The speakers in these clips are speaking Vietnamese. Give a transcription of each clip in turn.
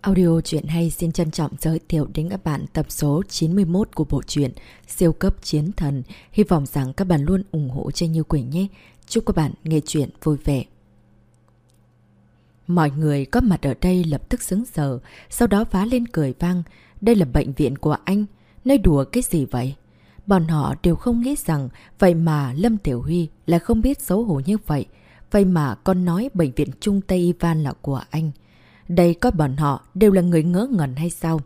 Audio truyện hay xin trân trọng giới thiệu đến các bạn tập số 91 của bộ truyện Siêu cấp chiến thần. Hy vọng rằng các bạn luôn ủng hộ cho Như Quỳnh nhé. Chúc các bạn nghe truyện vui vẻ. Mọi người có mặt ở đây lập tức sững sờ, sau đó phá lên cười vang. Đây là bệnh viện của anh, nơi đùa cái gì vậy? Bọn họ đều không nghĩ rằng vậy mà Lâm Tiểu Huy lại không biết xấu hổ như vậy. Vậy mà con nói bệnh viện Trung Tây Ivan là của anh. Đây có bọn họ đều là người ngỡ ngẩn hay sao?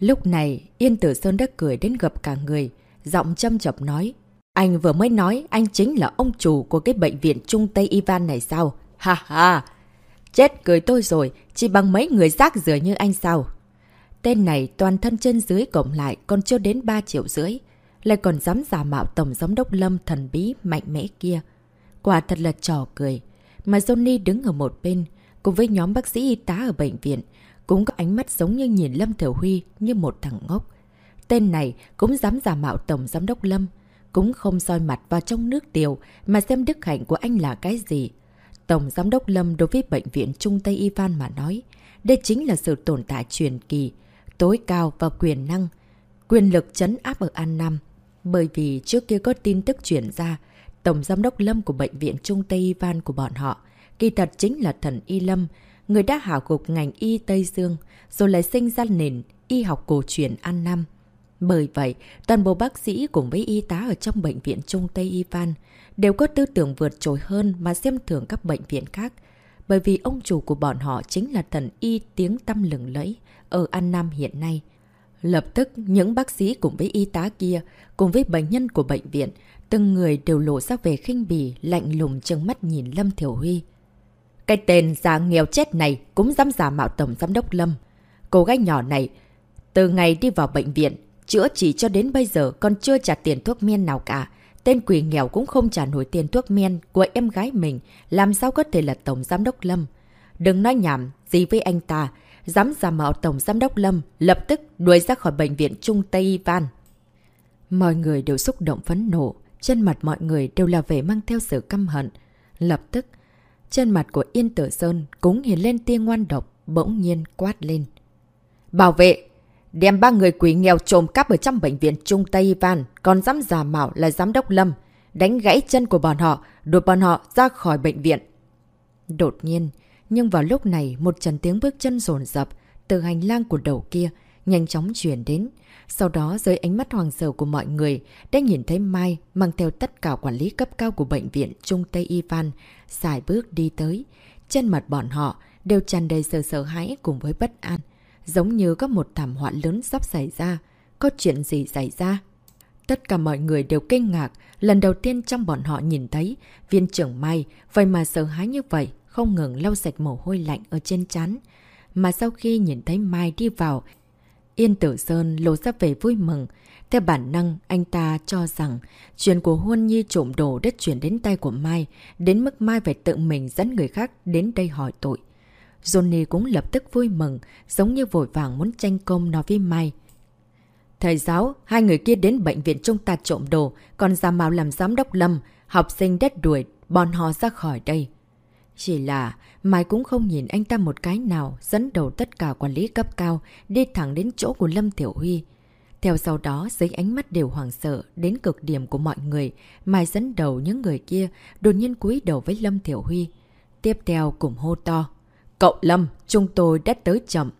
Lúc này, Yên Tử Sơn đã cười đến gặp cả người, giọng châm chọc nói. Anh vừa mới nói anh chính là ông chủ của cái bệnh viện Trung Tây Ivan này sao? Ha ha! Chết cười tôi rồi, chỉ bằng mấy người rác rưởi như anh sao? Tên này toàn thân trên dưới cộng lại còn chưa đến 3 triệu rưỡi. Lại còn dám giả mạo Tổng Giám đốc Lâm thần bí mạnh mẽ kia. Quả thật là trò cười. Mà Johnny đứng ở một bên, cùng với nhóm bác sĩ y tá ở bệnh viện, cũng có ánh mắt giống như nhìn Lâm Thiểu Huy như một thằng ngốc. Tên này cũng dám giả mạo Tổng Giám đốc Lâm, cũng không soi mặt vào trong nước tiểu mà xem đức hạnh của anh là cái gì. Tổng Giám đốc Lâm đối với Bệnh viện Trung Tây Ivan mà nói, đây chính là sự tồn tại truyền kỳ, tối cao và quyền năng, quyền lực chấn áp ở An Nam. Bởi vì trước kia có tin tức chuyển ra, Tổng Giám đốc Lâm của Bệnh viện Trung Tây Ivan của bọn họ kỳ thật chính là thần Y Lâm, người đã hảo gục ngành y Tây Dương, rồi lại sinh ra nền y học cổ truyền An Nam. Bởi vậy, toàn bộ bác sĩ cùng với y tá ở trong bệnh viện Trung Tây Ivan đều có tư tưởng vượt trội hơn mà xem thường các bệnh viện khác. Bởi vì ông chủ của bọn họ chính là thần y tiếng tâm lừng lẫy ở An Nam hiện nay. Lập tức, những bác sĩ cùng với y tá kia, cùng với bệnh nhân của bệnh viện, từng người đều lộ ra về khinh bì, lạnh lùng chừng mắt nhìn Lâm Thiểu Huy. Cái tên già nghèo chết này cũng dám giả mạo Tổng Giám đốc Lâm. Cô gái nhỏ này, từ ngày đi vào bệnh viện, chữa trị cho đến bây giờ còn chưa trả tiền thuốc men nào cả. Tên quỷ nghèo cũng không trả nổi tiền thuốc men của em gái mình, làm sao có thể là Tổng Giám đốc Lâm. Đừng nói nhảm gì với anh ta, dám giả mạo Tổng Giám đốc Lâm, lập tức đuổi ra khỏi bệnh viện Trung Tây Ivan. Mọi người đều xúc động phấn nộ, trên mặt mọi người đều là vẻ mang theo sự căm hận. Lập tức, trên mặt của Yên Tử Sơn cũng hiện lên tia ngoan độc, bỗng nhiên quát lên. Bảo vệ! Đem ba người quỷ nghèo trộm cắp ở trong bệnh viện Trung Tây Ivan, còn dám giả mạo là giám đốc Lâm. Đánh gãy chân của bọn họ, đuổi bọn họ ra khỏi bệnh viện. Đột nhiên, nhưng vào lúc này một trận tiếng bước chân rồn rập từ hành lang của đầu kia nhanh chóng chuyển đến. Sau đó, dưới ánh mắt hoàng sợ của mọi người, đã nhìn thấy Mai mang theo tất cả quản lý cấp cao của bệnh viện Trung Tây Ivan, xài bước đi tới. Trên mặt bọn họ đều tràn đầy sợ sợ hãi cùng với bất an. Giống như có một thảm họa lớn sắp xảy ra. Có chuyện gì xảy ra? Tất cả mọi người đều kinh ngạc. Lần đầu tiên trong bọn họ nhìn thấy, viên trưởng Mai, vậy mà sợ hãi như vậy, không ngừng lau sạch mồ hôi lạnh ở trên chán. Mà sau khi nhìn thấy Mai đi vào Yên Tử Sơn lộ ra về vui mừng. Theo bản năng, anh ta cho rằng chuyện của Huân Nhi trộm đồ đất chuyển đến tay của Mai, đến mức Mai phải tự mình dẫn người khác đến đây hỏi tội. Johnny cũng lập tức vui mừng, giống như vội vàng muốn tranh công nói với Mai. Thầy giáo, hai người kia đến bệnh viện chúng ta trộm đồ, còn giả mạo làm giám đốc lâm, học sinh đất đuổi, bọn họ ra khỏi đây. Chỉ là Mai cũng không nhìn anh ta một cái nào dẫn đầu tất cả quản lý cấp cao đi thẳng đến chỗ của Lâm Tiểu Huy. Theo sau đó dưới ánh mắt đều hoảng sợ đến cực điểm của mọi người, Mai dẫn đầu những người kia đột nhiên cúi đầu với Lâm Tiểu Huy. Tiếp theo cùng hô to. Cậu Lâm, chúng tôi đã tới chậm.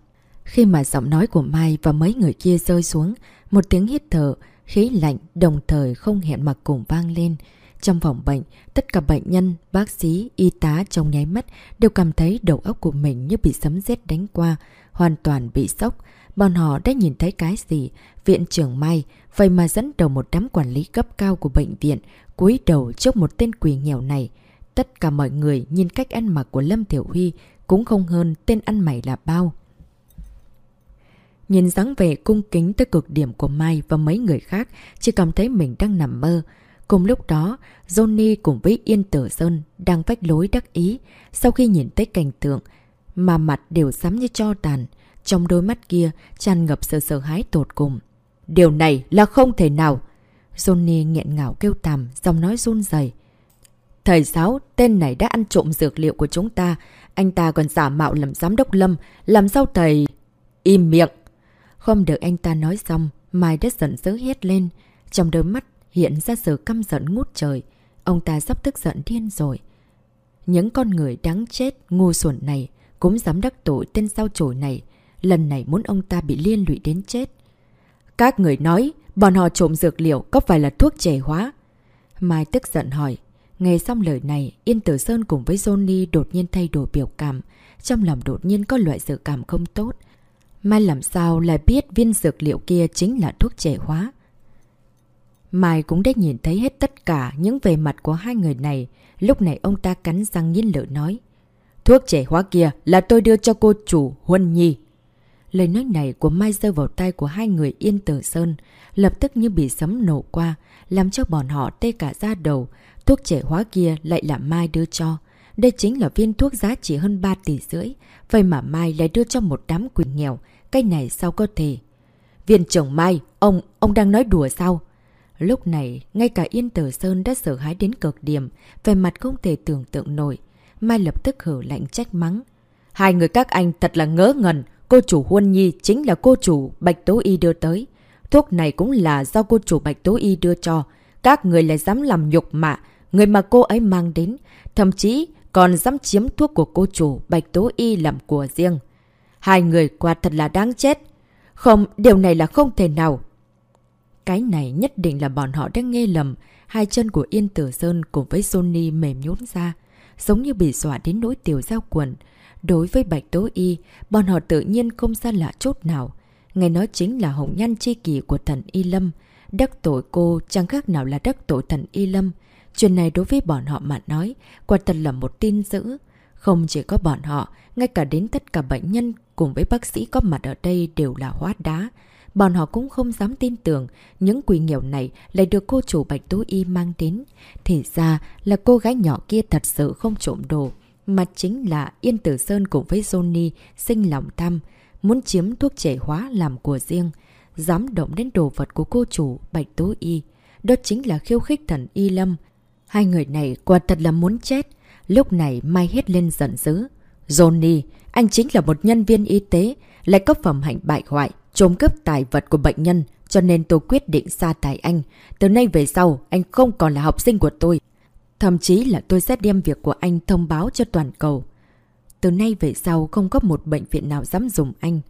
Khi mà giọng nói của Mai và mấy người kia rơi xuống, một tiếng hít thở, khí lạnh đồng thời không hẹn mà cùng vang lên. Trong phòng bệnh, tất cả bệnh nhân, bác sĩ, y tá trong nháy mắt đều cảm thấy đầu óc của mình như bị sấm rét đánh qua, hoàn toàn bị sốc. Bọn họ đã nhìn thấy cái gì? Viện trưởng Mai, vậy mà dẫn đầu một đám quản lý cấp cao của bệnh viện, cúi đầu trước một tên quỷ nghèo này. Tất cả mọi người nhìn cách ăn mặc của Lâm Tiểu Huy cũng không hơn tên ăn mày là bao. Nhìn dáng vẻ cung kính tới cực điểm của Mai và mấy người khác, chỉ cảm thấy mình đang nằm mơ. Cùng lúc đó, Johnny cùng với Yên Tử Sơn đang vách lối đắc ý sau khi nhìn thấy cảnh tượng mà mặt đều sắm như cho tàn. Trong đôi mắt kia tràn ngập sự sợ hãi tột cùng. Điều này là không thể nào. Johnny nghẹn ngào kêu tàm, giọng nói run dày. Thầy giáo, tên này đã ăn trộm dược liệu của chúng ta. Anh ta còn giả mạo làm giám đốc lâm. Làm sao thầy... im miệng! Không được anh ta nói xong, Mai đã giận dữ hét lên. Trong đôi mắt hiện ra sự căm giận ngút trời. Ông ta sắp tức giận điên rồi. Những con người đáng chết, ngu xuẩn này cũng dám đắc tội tên sao chổi này. Lần này muốn ông ta bị liên lụy đến chết. Các người nói, bọn họ trộm dược liệu có phải là thuốc trẻ hóa? Mai tức giận hỏi. Nghe xong lời này, Yên Tử Sơn cùng với Johnny đột nhiên thay đổi biểu cảm. Trong lòng đột nhiên có loại dự cảm không tốt. Mai làm sao lại biết viên dược liệu kia chính là thuốc trẻ hóa? Mai cũng đã nhìn thấy hết tất cả những về mặt của hai người này. Lúc này ông ta cắn răng nhiên lợi nói. Thuốc trẻ hóa kia là tôi đưa cho cô chủ Huân Nhi. Lời nói này của Mai rơi vào tay của hai người Yên Tử Sơn, lập tức như bị sấm nổ qua, làm cho bọn họ tê cả da đầu. Thuốc trẻ hóa kia lại là Mai đưa cho. Đây chính là viên thuốc giá trị hơn 3 tỷ rưỡi. Vậy mà Mai lại đưa cho một đám quỷ nghèo. Cái này sao có thể? Viên trưởng Mai, ông, ông đang nói đùa sao? Lúc này, ngay cả Yên Tử Sơn đã sợ hãi đến cực điểm, về mặt không thể tưởng tượng nổi. Mai lập tức hử lạnh trách mắng. Hai người các anh thật là ngớ ngẩn, cô chủ Huân Nhi chính là cô chủ Bạch Tố Y đưa tới. Thuốc này cũng là do cô chủ Bạch Tố Y đưa cho. Các người lại dám làm nhục mạ, người mà cô ấy mang đến. Thậm chí còn dám chiếm thuốc của cô chủ Bạch Tố Y làm của riêng. Hai người quả thật là đáng chết. Không, điều này là không thể nào. Cái này nhất định là bọn họ đang nghe lầm. Hai chân của Yên Tử Sơn cùng với Sony mềm nhún ra. Giống như bị dọa đến nỗi tiểu giao quần. Đối với Bạch Tố Y, bọn họ tự nhiên không xa lạ chút nào. Nghe nói chính là hồng nhan chi kỷ của thần Y Lâm. Đắc tội cô chẳng khác nào là đắc tội thần Y Lâm. Chuyện này đối với bọn họ mà nói, quả thật là một tin dữ. Không chỉ có bọn họ, ngay cả đến tất cả bệnh nhân cùng với bác sĩ có mặt ở đây đều là hóa đá. Bọn họ cũng không dám tin tưởng những quỷ nghèo này lại được cô chủ Bạch Tú Y mang đến. Thì ra là cô gái nhỏ kia thật sự không trộm đồ, mà chính là Yên Tử Sơn cùng với Johnny sinh lòng thăm, muốn chiếm thuốc trẻ hóa làm của riêng, dám động đến đồ vật của cô chủ Bạch Tú Y. Đó chính là khiêu khích thần Y Lâm. Hai người này quả thật là muốn chết. Lúc này Mai hết lên giận dữ. Johnny, anh chính là một nhân viên y tế, lại có phẩm hạnh bại hoại, trộm cướp tài vật của bệnh nhân, cho nên tôi quyết định sa thải anh. Từ nay về sau, anh không còn là học sinh của tôi. Thậm chí là tôi sẽ đem việc của anh thông báo cho toàn cầu. Từ nay về sau không có một bệnh viện nào dám dùng anh.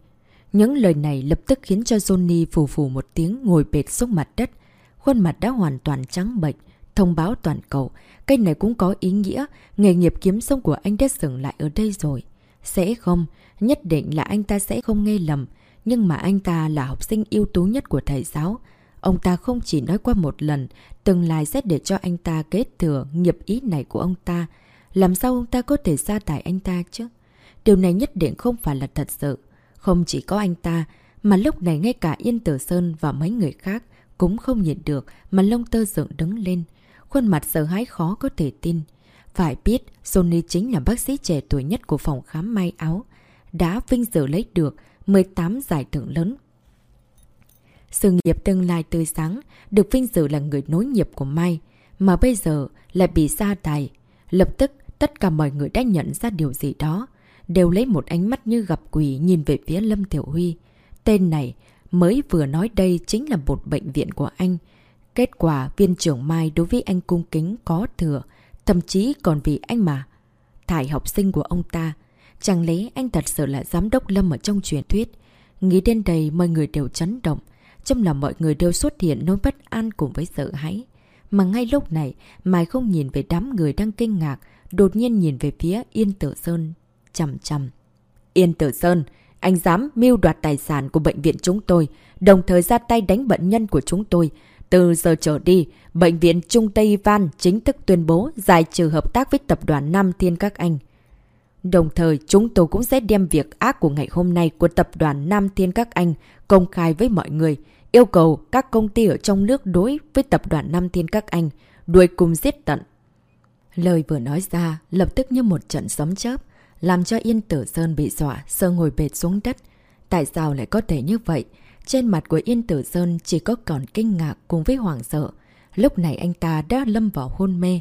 Những lời này lập tức khiến cho Johnny phù phù một tiếng ngồi bệt xuống mặt đất. Khuôn mặt đã hoàn toàn trắng bệnh, thông báo toàn cầu. Cái này cũng có ý nghĩa, nghề nghiệp kiếm sống của anh đã dừng lại ở đây rồi. Sẽ không, nhất định là anh ta sẽ không nghe lầm. Nhưng mà anh ta là học sinh ưu tú nhất của thầy giáo. Ông ta không chỉ nói qua một lần, tương lai sẽ để cho anh ta kết thừa nghiệp ý này của ông ta. Làm sao ông ta có thể sa tải anh ta chứ? Điều này nhất định không phải là thật sự. Không chỉ có anh ta, mà lúc này ngay cả Yên Tử Sơn và mấy người khác cũng không nhìn được mà lông tơ dựng đứng lên. Khuôn mặt sợ hãi khó có thể tin. Phải biết, sony chính là bác sĩ trẻ tuổi nhất của phòng khám may áo. Đã vinh dự lấy được 18 giải thưởng lớn. Sự nghiệp tương lai tươi sáng, được vinh dự là người nối nghiệp của Mai, mà bây giờ lại bị sa tài. Lập tức, tất cả mọi người đã nhận ra điều gì đó, đều lấy một ánh mắt như gặp quỷ nhìn về phía Lâm Tiểu Huy. Tên này mới vừa nói đây chính là một bệnh viện của anh. Kết quả viên trưởng Mai đối với anh cung kính có thừa, thậm chí còn vì anh mà. Thải học sinh của ông ta, Chẳng lẽ anh thật sự là giám đốc Lâm ở trong truyền thuyết? Nghĩ đến đây mọi người đều chấn động. Trong lòng mọi người đều xuất hiện nỗi bất an cùng với sợ hãi. Mà ngay lúc này, Mai không nhìn về đám người đang kinh ngạc, đột nhiên nhìn về phía Yên Tử Sơn, chầm chầm. Yên Tử Sơn, anh dám mưu đoạt tài sản của bệnh viện chúng tôi, đồng thời ra tay đánh bệnh nhân của chúng tôi. Từ giờ trở đi, Bệnh viện Trung Tây Văn chính thức tuyên bố giải trừ hợp tác với tập đoàn Nam Thiên Các Anh. Đồng thời, chúng tôi cũng sẽ đem việc ác của ngày hôm nay của tập đoàn Nam Thiên Các Anh công khai với mọi người, yêu cầu các công ty ở trong nước đối với tập đoàn Nam Thiên Các Anh, đuổi cùng giết tận. Lời vừa nói ra, lập tức như một trận sấm chớp, làm cho Yên Tử Sơn bị dọa, sơ ngồi bệt xuống đất. Tại sao lại có thể như vậy? Trên mặt của Yên Tử Sơn chỉ có còn kinh ngạc cùng với hoàng sợ. Lúc này anh ta đã lâm vào hôn mê,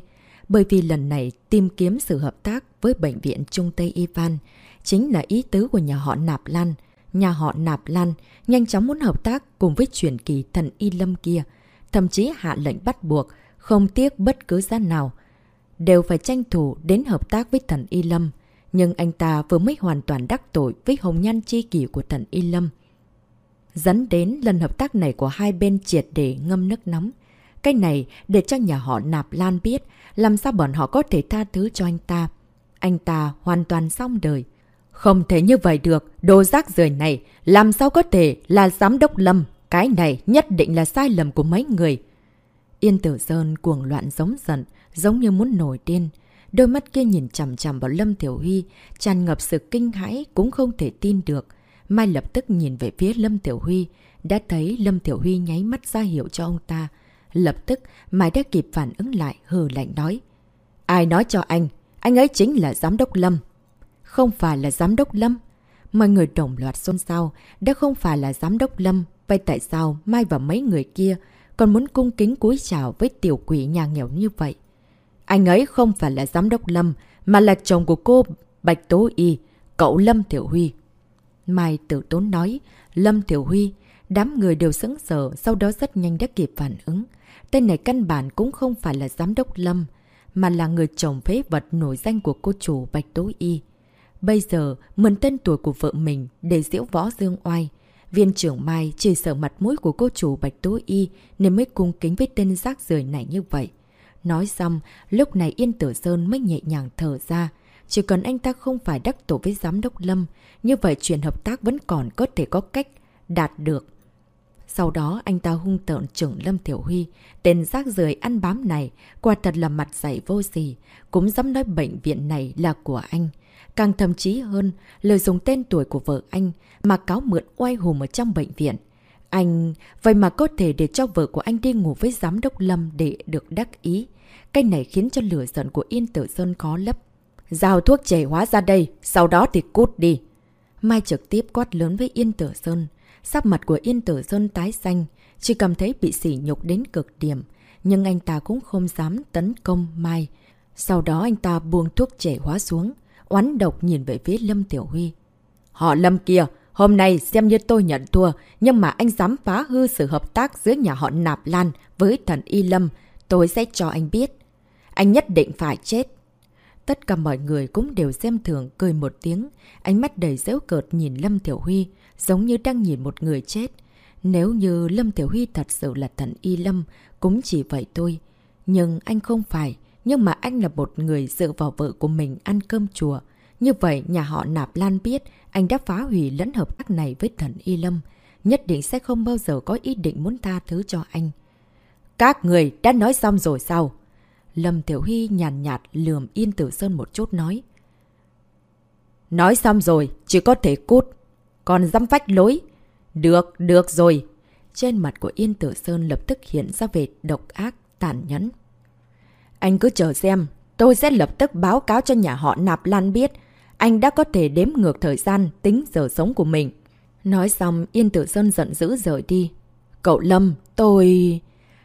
bởi vì lần này tìm kiếm sự hợp tác với Bệnh viện Trung Tây Ivan chính là ý tứ của nhà họ Nạp Lan. nhà họ Nạp Lan nhanh chóng muốn hợp tác cùng với truyền kỳ thần Y Lâm kia, thậm chí hạ lệnh bắt buộc, không tiếc bất cứ giá nào. Đều phải tranh thủ đến hợp tác với thần Y Lâm, nhưng anh ta vừa mới hoàn toàn đắc tội với hồng nhan chi kỷ của thần Y Lâm. Dẫn đến lần hợp tác này của hai bên triệt để ngâm nước nóng. Cái này để cho nhà họ Nạp Lan biết làm sao bọn họ có thể tha thứ cho anh ta. Anh ta hoàn toàn xong đời. Không thể như vậy được, đồ rác rời này, làm sao có thể là giám đốc Lâm, cái này nhất định là sai lầm của mấy người. Yên tử sơn cuồng loạn giống giận, giống như muốn nổi điên. Đôi mắt kia nhìn chằm chằm vào Lâm Tiểu Huy, tràn ngập sự kinh hãi cũng không thể tin được. Mai lập tức nhìn về phía Lâm Tiểu Huy, đã thấy Lâm Tiểu Huy nháy mắt ra hiệu cho ông ta. Lập tức, Mai đã kịp phản ứng lại, hừ lạnh nói. Ai nói cho anh? Anh ấy chính là giám đốc Lâm. Không phải là giám đốc Lâm. Mọi người đồng loạt xôn xao, đã không phải là giám đốc Lâm. Vậy tại sao Mai và mấy người kia còn muốn cung kính cúi chào với tiểu quỷ nhà nghèo như vậy? Anh ấy không phải là giám đốc Lâm, mà là chồng của cô Bạch Tố Y, cậu Lâm Thiểu Huy. Mai tự tốn nói, Lâm Thiểu Huy, đám người đều sững sờ, sau đó rất nhanh đã kịp phản ứng. Tên này căn bản cũng không phải là giám đốc Lâm, mà là người chồng phế vật nổi danh của cô chủ Bạch Tố Y. Bây giờ, mượn tên tuổi của vợ mình để diễu võ dương oai. Viên trưởng Mai chỉ sợ mặt mũi của cô chủ Bạch Tố Y nên mới cung kính với tên rác rời này như vậy. Nói xong, lúc này Yên Tử Sơn mới nhẹ nhàng thở ra. Chỉ cần anh ta không phải đắc tổ với giám đốc Lâm, như vậy chuyện hợp tác vẫn còn có thể có cách đạt được. Sau đó anh ta hung tợn trưởng Lâm Tiểu Huy, tên rác rời ăn bám này, quả thật là mặt dạy vô gì, cũng dám nói bệnh viện này là của anh. Càng thậm chí hơn, lời dùng tên tuổi của vợ anh mà cáo mượn oai hùm ở trong bệnh viện. Anh... Vậy mà có thể để cho vợ của anh đi ngủ với giám đốc Lâm để được đắc ý. Cái này khiến cho lửa giận của Yên Tử Sơn khó lấp. Giao thuốc trẻ hóa ra đây, sau đó thì cút đi. Mai trực tiếp quát lớn với Yên Tử Sơn. Sắc mặt của Yên Tử Sơn tái xanh, chỉ cảm thấy bị sỉ nhục đến cực điểm. Nhưng anh ta cũng không dám tấn công Mai. Sau đó anh ta buông thuốc trẻ hóa xuống, oán độc nhìn về phía Lâm Tiểu Huy. Họ Lâm kia, hôm nay xem như tôi nhận thua, nhưng mà anh dám phá hư sự hợp tác giữa nhà họ Nạp Lan với thần Y Lâm, tôi sẽ cho anh biết. Anh nhất định phải chết. Tất cả mọi người cũng đều xem thường cười một tiếng, ánh mắt đầy dễu cợt nhìn Lâm Tiểu Huy, giống như đang nhìn một người chết. Nếu như Lâm Tiểu Huy thật sự là thần Y Lâm, cũng chỉ vậy thôi. Nhưng anh không phải, nhưng mà anh là một người dựa vào vợ của mình ăn cơm chùa. Như vậy, nhà họ Nạp Lan biết anh đã phá hủy lẫn hợp tác này với thần Y Lâm. Nhất định sẽ không bao giờ có ý định muốn tha thứ cho anh. Các người đã nói xong rồi sao? Lâm Tiểu huy nhàn nhạt, nhạt lườm Yên Tử Sơn một chút nói. Nói xong rồi, chỉ có thể cút. Còn dám vách lối. Được, được rồi. Trên mặt của Yên Tử Sơn lập tức hiện ra về độc ác, tàn nhẫn. Anh cứ chờ xem, tôi sẽ lập tức báo cáo cho nhà họ Nạp Lan biết anh đã có thể đếm ngược thời gian tính giờ sống của mình. Nói xong, Yên Tử Sơn giận dữ rời đi. Cậu Lâm, tôi...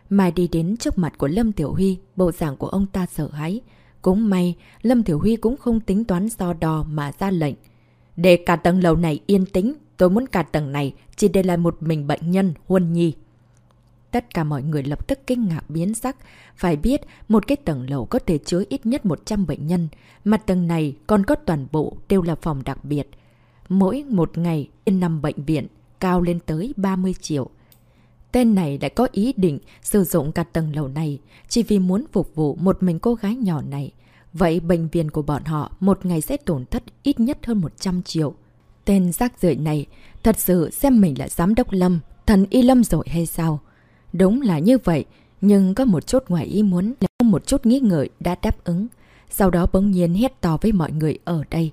Mai đi đến trước mặt của Lâm Tiểu Huy, bộ dạng của ông ta sợ hãi. Cũng may, Lâm Tiểu Huy cũng không tính toán so đo mà ra lệnh. Để cả tầng lầu này yên tĩnh, tôi muốn cả tầng này chỉ để lại một mình bệnh nhân, Huân Nhi. Tất cả mọi người lập tức kinh ngạc biến sắc. Phải biết, một cái tầng lầu có thể chứa ít nhất 100 bệnh nhân. Mà tầng này còn có toàn bộ đều là phòng đặc biệt. Mỗi một ngày, in nằm bệnh viện, cao lên tới 30 triệu. Tên này đã có ý định sử dụng cả tầng lầu này chỉ vì muốn phục vụ một mình cô gái nhỏ này. Vậy bệnh viện của bọn họ một ngày sẽ tổn thất ít nhất hơn 100 triệu. Tên rác rưởi này thật sự xem mình là giám đốc Lâm, thần y Lâm rồi hay sao? Đúng là như vậy, nhưng có một chút ngoài ý muốn là một chút nghĩ ngợi đã đáp ứng. Sau đó bỗng nhiên hét to với mọi người ở đây.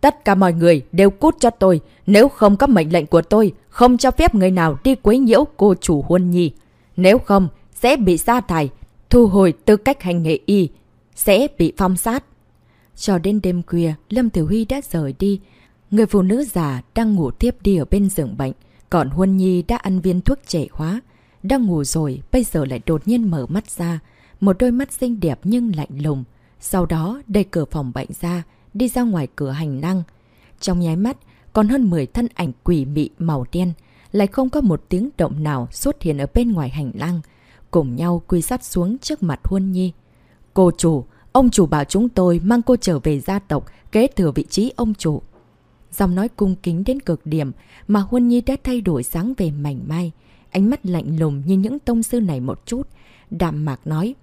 Tất cả mọi người đều cút cho tôi, nếu không có mệnh lệnh của tôi, không cho phép người nào đi quấy nhiễu cô chủ huân nhi. Nếu không, sẽ bị sa thải, thu hồi tư cách hành nghề y, sẽ bị phong sát. Cho đến đêm khuya, Lâm Tiểu Huy đã rời đi. Người phụ nữ già đang ngủ tiếp đi ở bên giường bệnh, còn Huân Nhi đã ăn viên thuốc trẻ hóa. Đang ngủ rồi, bây giờ lại đột nhiên mở mắt ra. Một đôi mắt xinh đẹp nhưng lạnh lùng. Sau đó, đẩy cửa phòng bệnh ra, đi ra ngoài cửa hành lang. Trong nháy mắt, còn hơn 10 thân ảnh quỷ mị màu đen, lại không có một tiếng động nào xuất hiện ở bên ngoài hành lang, cùng nhau quy sát xuống trước mặt Huân Nhi. Cô chủ, ông chủ bảo chúng tôi mang cô trở về gia tộc, kế thừa vị trí ông chủ. Giọng nói cung kính đến cực điểm mà Huân Nhi đã thay đổi sáng về mảnh mai. Ánh mắt lạnh lùng như những tông sư này một chút. Đạm mạc nói.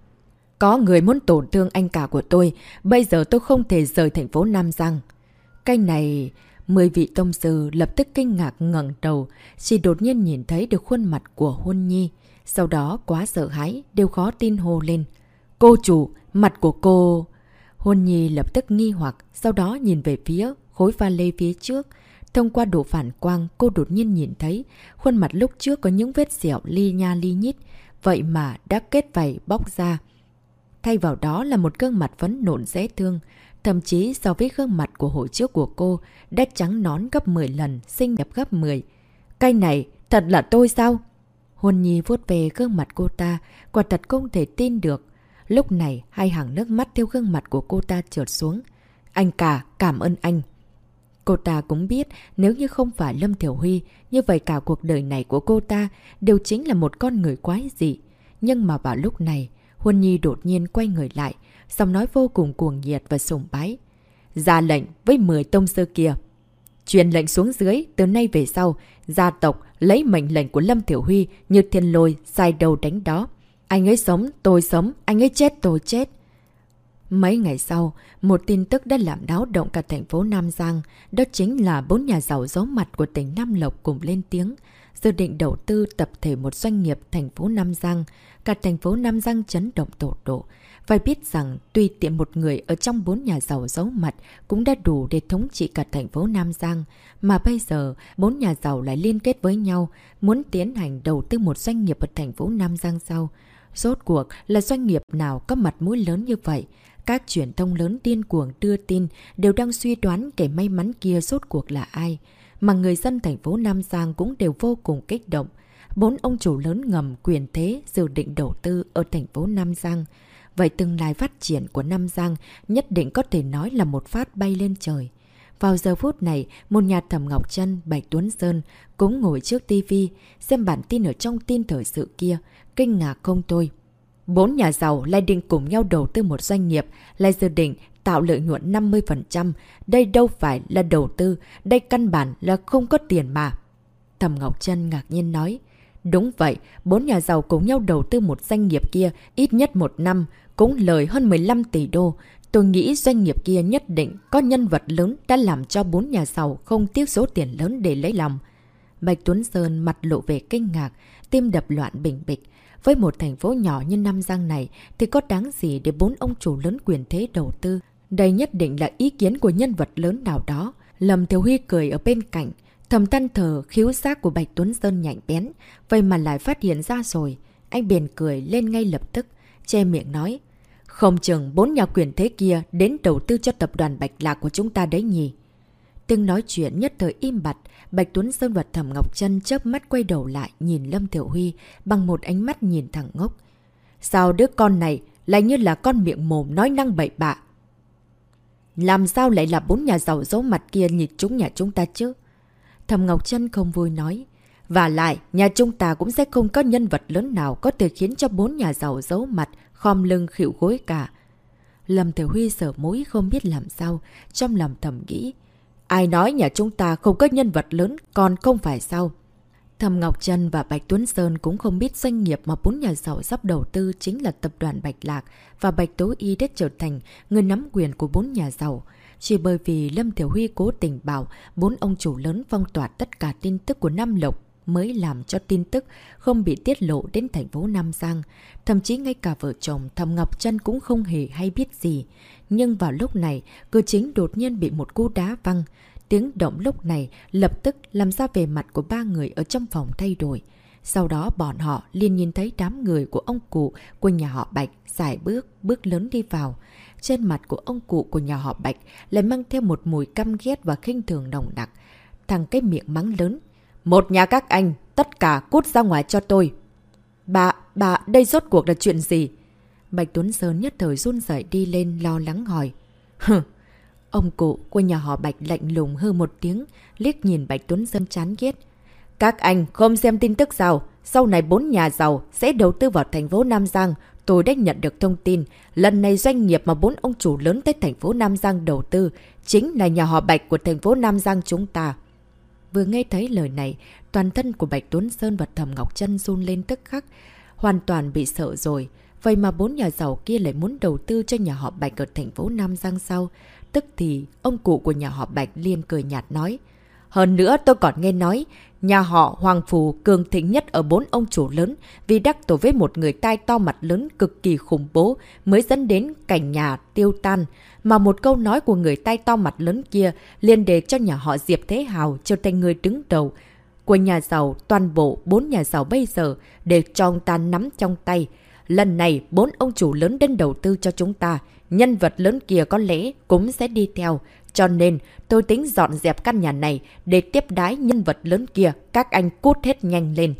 Có người muốn tổn thương anh cả của tôi. Bây giờ tôi không thể rời thành phố Nam Giang. Cái này... Mười vị tông sư lập tức kinh ngạc ngẩng đầu, chỉ đột nhiên nhìn thấy được khuôn mặt của Huân Nhi. Sau đó quá sợ hãi, đều khó tin hô lên. Cô chủ, mặt của cô... Huân Nhi lập tức nghi hoặc, sau đó nhìn về phía khối pha lê phía trước. Thông qua độ phản quang, cô đột nhiên nhìn thấy khuôn mặt lúc trước có những vết sẹo ly nha ly nhít, vậy mà đã kết vảy bóc ra. Thay vào đó là một gương mặt vẫn nộn dễ thương, thậm chí so với gương mặt của hồi trước của cô, đã trắng nón gấp 10 lần, xinh đẹp gấp 10. Cái này, thật là tôi sao? Huân Nhi vuốt về gương mặt cô ta, quả thật không thể tin được. Lúc này, hai hàng nước mắt theo gương mặt của cô ta trượt xuống. Anh cả, cảm ơn anh. Cô ta cũng biết nếu như không phải Lâm Thiểu Huy, như vậy cả cuộc đời này của cô ta đều chính là một con người quái dị. Nhưng mà vào lúc này, Huân Nhi đột nhiên quay người lại, giọng nói vô cùng cuồng nhiệt và sùng bái. Ra lệnh với 10 tông sư kia. Truyền lệnh xuống dưới, từ nay về sau, gia tộc lấy mệnh lệnh của Lâm Thiểu Huy như thiên lôi, sai đầu đánh đó. Anh ấy sống, tôi sống, anh ấy chết, tôi chết. Mấy ngày sau, một tin tức đã làm đáo động cả thành phố Nam Giang, đó chính là bốn nhà giàu giấu mặt của tỉnh Nam Lộc cùng lên tiếng, dự định đầu tư tập thể một doanh nghiệp thành phố Nam Giang. Cả thành phố Nam Giang chấn động tổ độ. Phải biết rằng, tuy tiện một người ở trong bốn nhà giàu giấu mặt cũng đã đủ để thống trị cả thành phố Nam Giang, mà bây giờ, bốn nhà giàu lại liên kết với nhau, muốn tiến hành đầu tư một doanh nghiệp ở thành phố Nam Giang sau. Rốt cuộc là doanh nghiệp nào có mặt mũi lớn như vậy? Các truyền thông lớn điên cuồng đưa tin, đều đang suy đoán kẻ may mắn kia rốt cuộc là ai. Mà người dân thành phố Nam Giang cũng đều vô cùng kích động. Bốn ông chủ lớn ngầm quyền thế dự định đầu tư ở thành phố Nam Giang. Vậy tương lai phát triển của Nam Giang nhất định có thể nói là một phát bay lên trời. Vào giờ phút này, một nhà thẩm Ngọc Trân, Bạch Tuấn Sơn cũng ngồi trước tivi xem bản tin ở trong tin thời sự kia, kinh ngạc không tôi. Bốn nhà giàu lại định cùng nhau đầu tư một doanh nghiệp, lại dự định tạo lợi nhuận 50%. Đây đâu phải là đầu tư, đây căn bản là không có tiền mà. Thầm Ngọc Trân ngạc nhiên nói. Đúng vậy, bốn nhà giàu cùng nhau đầu tư một doanh nghiệp kia ít nhất một năm, cũng lời hơn 15 tỷ đô. Tôi nghĩ doanh nghiệp kia nhất định có nhân vật lớn đã làm cho bốn nhà giàu không tiếc số tiền lớn để lấy lòng. Bạch Tuấn Sơn mặt lộ về kinh ngạc, tim đập loạn bình bịch. Với một thành phố nhỏ như Nam Giang này thì có đáng gì để bốn ông chủ lớn quyền thế đầu tư. Đây nhất định là ý kiến của nhân vật lớn nào đó. lầm Thiếu Huy cười ở bên cạnh. Thầm than thờ khiếu giác của Bạch Tuấn Sơn nhạy bén. Vậy mà lại phát hiện ra rồi. Anh bền cười lên ngay lập tức. Che miệng nói. Không chừng bốn nhà quyền thế kia đến đầu tư cho tập đoàn Bạch Lạc của chúng ta đấy nhỉ. Tiếng nói chuyện nhất thời im bặt, Bạch Tuấn Sơn và Thẩm Ngọc Trân chớp mắt quay đầu lại nhìn Lâm Tiểu Huy bằng một ánh mắt nhìn thẳng ngốc. Sao đứa con này lại như là con miệng mồm nói năng bậy bạ? Làm sao lại là bốn nhà giàu giấu mặt kia nhịt chúng nhà chúng ta chứ? Thẩm Ngọc Trân không vui nói. Và lại, nhà chúng ta cũng sẽ không có nhân vật lớn nào có thể khiến cho bốn nhà giàu giấu mặt, khom lưng khỉu gối cả. Lâm Tiểu Huy sở mũi không biết làm sao, trong lòng thầm nghĩ. Ai nói nhà chúng ta không có nhân vật lớn, còn không phải sao? Thầm Ngọc Trân và Bạch Tuấn Sơn cũng không biết doanh nghiệp mà bốn nhà giàu sắp đầu tư chính là tập đoàn Bạch Lạc và Bạch Tố Y đã trở thành người nắm quyền của bốn nhà giàu. Chỉ bởi vì Lâm Tiểu Huy cố tình bảo bốn ông chủ lớn phong tỏa tất cả tin tức của Nam Lộc mới làm cho tin tức không bị tiết lộ đến thành phố Nam Giang. Thậm chí ngay cả vợ chồng Thầm Ngọc Trân cũng không hề hay biết gì. Nhưng vào lúc này, cửa chính đột nhiên bị một cú đá văng. Tiếng động lúc này lập tức làm ra về mặt của ba người ở trong phòng thay đổi. Sau đó bọn họ liền nhìn thấy đám người của ông cụ của nhà họ Bạch giải bước, bước lớn đi vào. Trên mặt của ông cụ của nhà họ Bạch lại mang theo một mùi căm ghét và khinh thường nồng đặc. Thằng cái miệng mắng lớn. Một nhà các anh, tất cả cút ra ngoài cho tôi. Bà, bà, đây rốt cuộc là chuyện gì? Bạch Tuấn Sơn nhất thời run dậy đi lên lo lắng hỏi. Hừ, Ông cụ của nhà họ Bạch lạnh lùng hư một tiếng, liếc nhìn Bạch Tuấn Sơn chán ghét. Các anh không xem tin tức sao? Sau này bốn nhà giàu sẽ đầu tư vào thành phố Nam Giang. Tôi đã nhận được thông tin, lần này doanh nghiệp mà bốn ông chủ lớn tới thành phố Nam Giang đầu tư chính là nhà họ Bạch của thành phố Nam Giang chúng ta. Vừa nghe thấy lời này, toàn thân của Bạch Tuấn Sơn và Thầm Ngọc Trân run lên tức khắc, hoàn toàn bị sợ rồi. Vậy mà bốn nhà giàu kia lại muốn đầu tư cho nhà họ Bạch ở thành phố Nam Giang sau. Tức thì, ông cụ của nhà họ Bạch liền cười nhạt nói. Hơn nữa tôi còn nghe nói, nhà họ Hoàng Phù cường thịnh nhất ở bốn ông chủ lớn vì đắc tổ với một người tai to mặt lớn cực kỳ khủng bố mới dẫn đến cảnh nhà tiêu tan. Mà một câu nói của người tay to mặt lớn kia liền để cho nhà họ Diệp Thế Hào trở thành người đứng đầu của nhà giàu toàn bộ bốn nhà giàu bây giờ để cho ông ta nắm trong tay. Lần này, bốn ông chủ lớn đến đầu tư cho chúng ta. Nhân vật lớn kia có lẽ cũng sẽ đi theo. Cho nên, tôi tính dọn dẹp căn nhà này để tiếp đái nhân vật lớn kia. Các anh cút hết nhanh lên.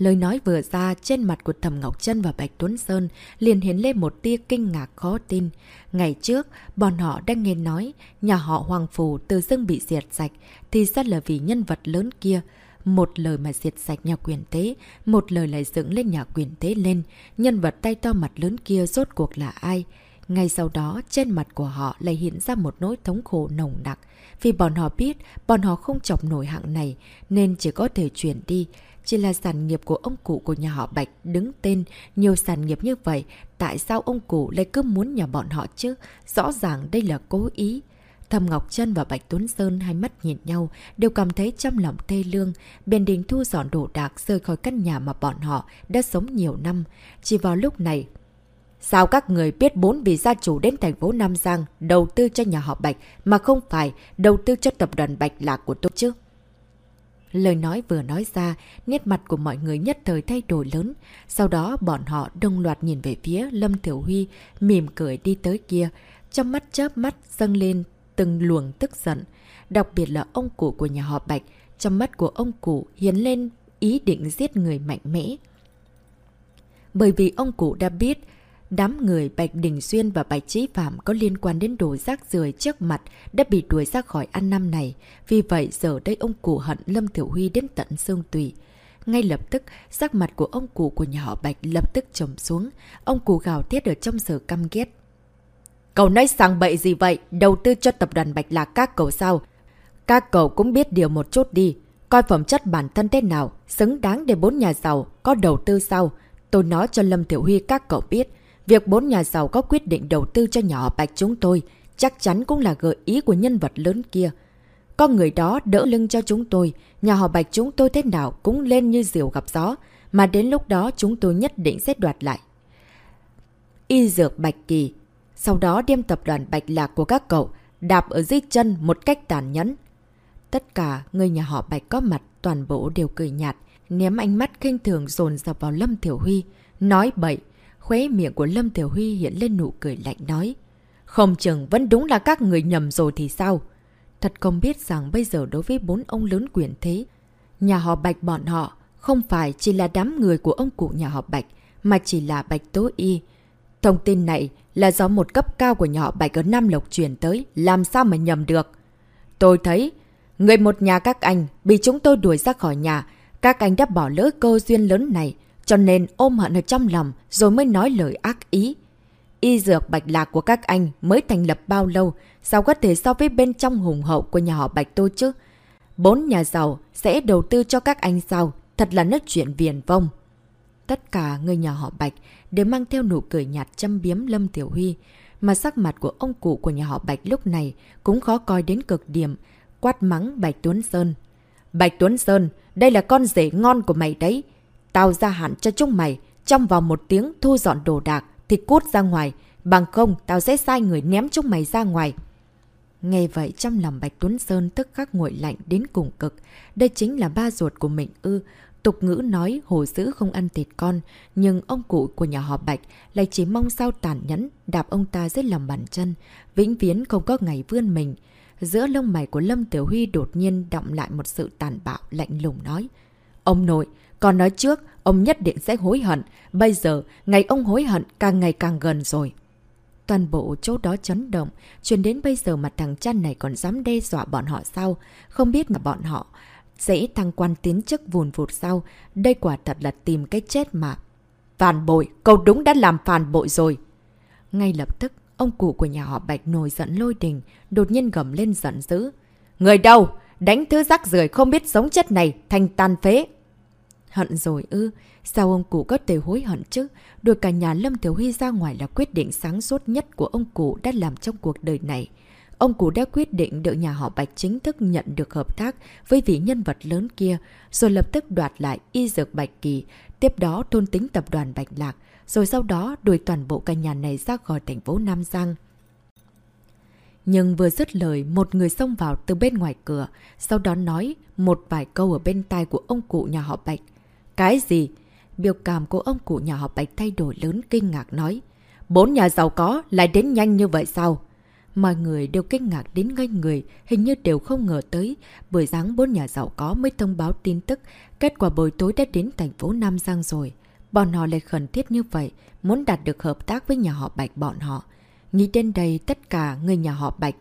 Lời nói vừa ra trên mặt của Thẩm Ngọc Trân và Bạch Tuấn Sơn liền hiến lên một tia kinh ngạc khó tin. Ngày trước, bọn họ đang nghe nói nhà họ Hoàng Phủ từ dưng bị diệt sạch thì ra là vì nhân vật lớn kia. Một lời mà diệt sạch nhà quyền tế, một lời lại dựng lên nhà quyền tế lên. Nhân vật tay to mặt lớn kia rốt cuộc là ai? Ngay sau đó, trên mặt của họ lại hiện ra một nỗi thống khổ nồng nặc. Vì bọn họ biết, bọn họ không chọc nổi hạng này, nên chỉ có thể chuyển đi. Chỉ là sản nghiệp của ông cụ của nhà họ Bạch đứng tên nhiều sản nghiệp như vậy, tại sao ông cụ lại cứ muốn nhà bọn họ chứ? Rõ ràng đây là cố ý. Thầm Ngọc Trân và Bạch Tuấn Sơn hai mắt nhìn nhau, đều cảm thấy trong lòng thê lương, bền đình thu dọn đồ đạc rời khỏi căn nhà mà bọn họ đã sống nhiều năm. Chỉ vào lúc này, Sao các người biết bốn vị gia chủ đến thành phố Nam Giang đầu tư cho nhà họ Bạch mà không phải đầu tư cho tập đoàn Bạch Lạc của tôi chứ? Lời nói vừa nói ra, nét mặt của mọi người nhất thời thay đổi lớn. Sau đó bọn họ đồng loạt nhìn về phía Lâm Thiểu Huy, mỉm cười đi tới kia. Trong mắt chớp mắt dâng lên từng luồng tức giận. Đặc biệt là ông cụ của nhà họ Bạch. Trong mắt của ông cụ hiến lên ý định giết người mạnh mẽ. Bởi vì ông cụ đã biết Đám người Bạch Đình Xuyên và Bạch Trí Phạm có liên quan đến đồ rác rưởi trước mặt đã bị đuổi ra khỏi ăn năm này. Vì vậy giờ đây ông cụ hận Lâm Thiểu Huy đến tận xương tùy. Ngay lập tức, sắc mặt của ông cụ của nhà họ Bạch lập tức trầm xuống. Ông cụ gào thét ở trong sở căm ghét. Cậu nói sang bậy gì vậy? Đầu tư cho tập đoàn Bạch là các cậu sao? Các cậu cũng biết điều một chút đi. Coi phẩm chất bản thân thế nào, xứng đáng để bốn nhà giàu, có đầu tư sao? Tôi nói cho Lâm Tiểu Huy các cậu biết, Việc bốn nhà giàu có quyết định đầu tư cho nhỏ Bạch chúng tôi chắc chắn cũng là gợi ý của nhân vật lớn kia. Có người đó đỡ lưng cho chúng tôi, nhà họ Bạch chúng tôi thế nào cũng lên như diều gặp gió, mà đến lúc đó chúng tôi nhất định sẽ đoạt lại. Y dược Bạch Kỳ, sau đó đem tập đoàn Bạch Lạc của các cậu đạp ở dưới chân một cách tàn nhẫn. Tất cả người nhà họ Bạch có mặt toàn bộ đều cười nhạt, ném ánh mắt khinh thường dồn dập vào Lâm Thiểu Huy, nói bậy, Khuế miệng của Lâm Tiểu Huy hiện lên nụ cười lạnh nói. Không chừng vẫn đúng là các người nhầm rồi thì sao? Thật không biết rằng bây giờ đối với bốn ông lớn quyền thế, nhà họ Bạch bọn họ không phải chỉ là đám người của ông cụ nhà họ Bạch, mà chỉ là Bạch Tố Y. Thông tin này là do một cấp cao của nhà họ Bạch ở Nam Lộc truyền tới, làm sao mà nhầm được? Tôi thấy, người một nhà các anh bị chúng tôi đuổi ra khỏi nhà, các anh đã bỏ lỡ cơ duyên lớn này. Cho nên ôm hận ở trong lòng rồi mới nói lời ác ý. Y dược bạch lạc của các anh mới thành lập bao lâu, sao có thể so với bên trong hùng hậu của nhà họ Bạch tôi chứ? Bốn nhà giàu sẽ đầu tư cho các anh sao? Thật là nước chuyện viền vông. Tất cả người nhà họ Bạch đều mang theo nụ cười nhạt châm biếm Lâm Tiểu Huy, mà sắc mặt của ông cụ của nhà họ Bạch lúc này cũng khó coi đến cực điểm, quát mắng Bạch Tuấn Sơn. Bạch Tuấn Sơn, đây là con rể ngon của mày đấy, Tao ra hạn cho chúng mày, trong vòng một tiếng thu dọn đồ đạc thì cút ra ngoài, bằng không tao sẽ sai người ném chúng mày ra ngoài. Nghe vậy trong lòng Bạch Tuấn Sơn tức khắc nguội lạnh đến cùng cực. Đây chính là ba ruột của mình ư. Tục ngữ nói hồ dữ không ăn thịt con, nhưng ông cụ của nhà họ Bạch lại chỉ mong sao tàn nhẫn đạp ông ta dưới lòng bàn chân, vĩnh viễn không có ngày vươn mình. Giữa lông mày của Lâm Tiểu Huy đột nhiên động lại một sự tàn bạo lạnh lùng nói. Ông nội, còn nói trước, ông nhất định sẽ hối hận. Bây giờ, ngày ông hối hận càng ngày càng gần rồi. toàn bộ chỗ đó chấn động. Chuyển đến bây giờ mà thằng chăn này còn dám đe dọa bọn họ sao? Không biết mà bọn họ dễ thăng quan tiến chức vùn vụt sao? Đây quả thật là tìm cái chết mà. Phản bội, câu đúng đã làm phản bội rồi. Ngay lập tức, ông cụ của nhà họ Bạch nổi giận lôi đình, đột nhiên gầm lên giận dữ. Người đâu? Đánh thứ rắc rưởi không biết sống chết này thành tàn phế. Hận rồi ư, sao ông cụ có thể hối hận chứ? Đuổi cả nhà Lâm thiếu Huy ra ngoài là quyết định sáng suốt nhất của ông cụ đã làm trong cuộc đời này. Ông cụ đã quyết định đợi nhà họ Bạch chính thức nhận được hợp tác với vị nhân vật lớn kia, rồi lập tức đoạt lại y dược Bạch Kỳ, tiếp đó thôn tính tập đoàn Bạch Lạc, rồi sau đó đuổi toàn bộ căn nhà này ra khỏi thành phố Nam Giang. Nhưng vừa dứt lời, một người xông vào từ bên ngoài cửa, sau đó nói một vài câu ở bên tai của ông cụ nhà họ Bạch. Cái gì? Biểu cảm của ông cụ nhà họ Bạch thay đổi lớn kinh ngạc nói. Bốn nhà giàu có lại đến nhanh như vậy sao? Mọi người đều kinh ngạc đến ngây người, hình như đều không ngờ tới, buổi sáng bốn nhà giàu có mới thông báo tin tức, kết quả buổi tối đã đến thành phố Nam Giang rồi. Bọn họ lại khẩn thiết như vậy, muốn đạt được hợp tác với nhà họ Bạch bọn họ. Nghĩ đến đây tất cả người nhà họ Bạch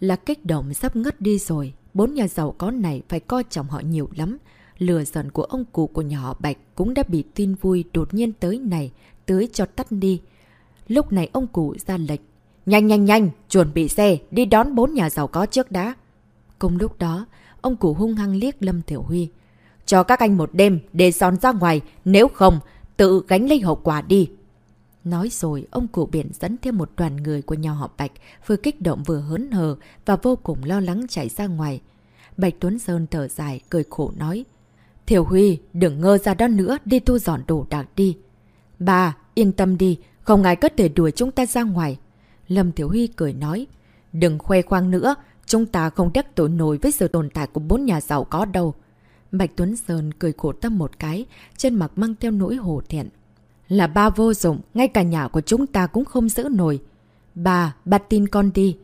là kích động sắp ngất đi rồi. Bốn nhà giàu có này phải coi trọng họ nhiều lắm. Lừa giận của ông cụ của nhà họ Bạch cũng đã bị tin vui đột nhiên tới này, tới cho tắt đi. Lúc này ông cụ ra lệnh. Nhanh nhanh nhanh, chuẩn bị xe, đi đón bốn nhà giàu có trước đã. Cùng lúc đó, ông cụ hung hăng liếc Lâm Tiểu Huy. Cho các anh một đêm để giòn ra ngoài, nếu không, tự gánh lấy hậu quả đi. Nói rồi, ông cụ biển dẫn thêm một đoàn người của nhà họ Bạch, vừa kích động vừa hớn hờ và vô cùng lo lắng chạy ra ngoài. Bạch Tuấn Sơn thở dài, cười khổ nói. Thiểu Huy, đừng ngơ ra đó nữa, đi thu dọn đồ đạc đi. Bà, yên tâm đi, không ai có thể đuổi chúng ta ra ngoài. Lâm Thiểu Huy cười nói. Đừng khoe khoang nữa, chúng ta không đắc tội nổi với sự tồn tại của bốn nhà giàu có đâu. Bạch Tuấn Sơn cười khổ tâm một cái, trên mặt mang theo nỗi hổ thẹn. Là ba vô dụng, ngay cả nhà của chúng ta cũng không giữ nổi. Bà, bà tin con đi.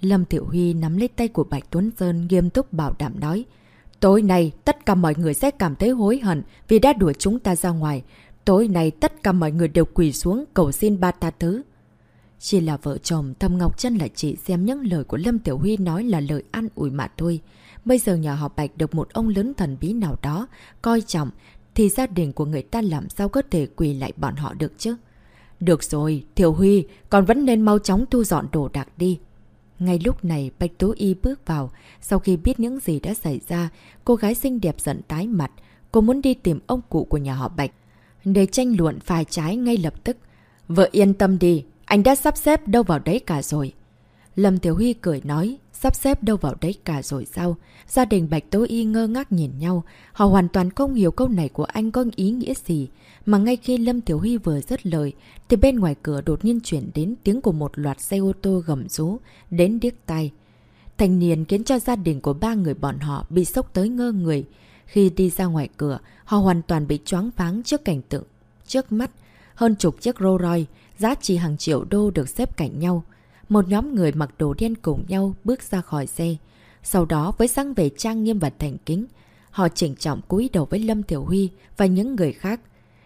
Lâm Thiểu Huy nắm lấy tay của Bạch Tuấn Sơn nghiêm túc bảo đảm nói. Tối nay, tất cả mọi người sẽ cảm thấy hối hận vì đã đuổi chúng ta ra ngoài. Tối nay, tất cả mọi người đều quỳ xuống cầu xin ba ta thứ. Chỉ là vợ chồng, Thâm Ngọc Trân lại chỉ xem những lời của Lâm Tiểu Huy nói là lời an ủi mà thôi. Bây giờ nhà họ Bạch được một ông lớn thần bí nào đó, coi trọng, thì gia đình của người ta làm sao có thể quỳ lại bọn họ được chứ? Được rồi, Thiểu Huy, còn vẫn nên mau chóng thu dọn đồ đạc đi. Ngay lúc này, Bạch Tố Y bước vào. Sau khi biết những gì đã xảy ra, cô gái xinh đẹp giận tái mặt. Cô muốn đi tìm ông cụ của nhà họ Bạch. Để tranh luận phải trái ngay lập tức. Vợ yên tâm đi, anh đã sắp xếp đâu vào đấy cả rồi. Lâm Tiểu Huy cười nói, sắp xếp đâu vào đấy cả rồi sao? Gia đình Bạch Tố Y ngơ ngác nhìn nhau. Họ hoàn toàn không hiểu câu này của anh có ý nghĩa gì. Mà ngay khi Lâm Tiểu Huy vừa dứt lời, thì bên ngoài cửa đột nhiên chuyển đến tiếng của một loạt xe ô tô gầm rú, đến điếc tay. Thành niên khiến cho gia đình của ba người bọn họ bị sốc tới ngơ người. Khi đi ra ngoài cửa, họ hoàn toàn bị choáng váng trước cảnh tượng. Trước mắt, hơn chục chiếc Rolls Royce, giá trị hàng triệu đô được xếp cạnh nhau. Một nhóm người mặc đồ đen cùng nhau bước ra khỏi xe. Sau đó với răng về trang nghiêm và thành kính, họ chỉnh trọng cúi đầu với Lâm Tiểu Huy và những người khác.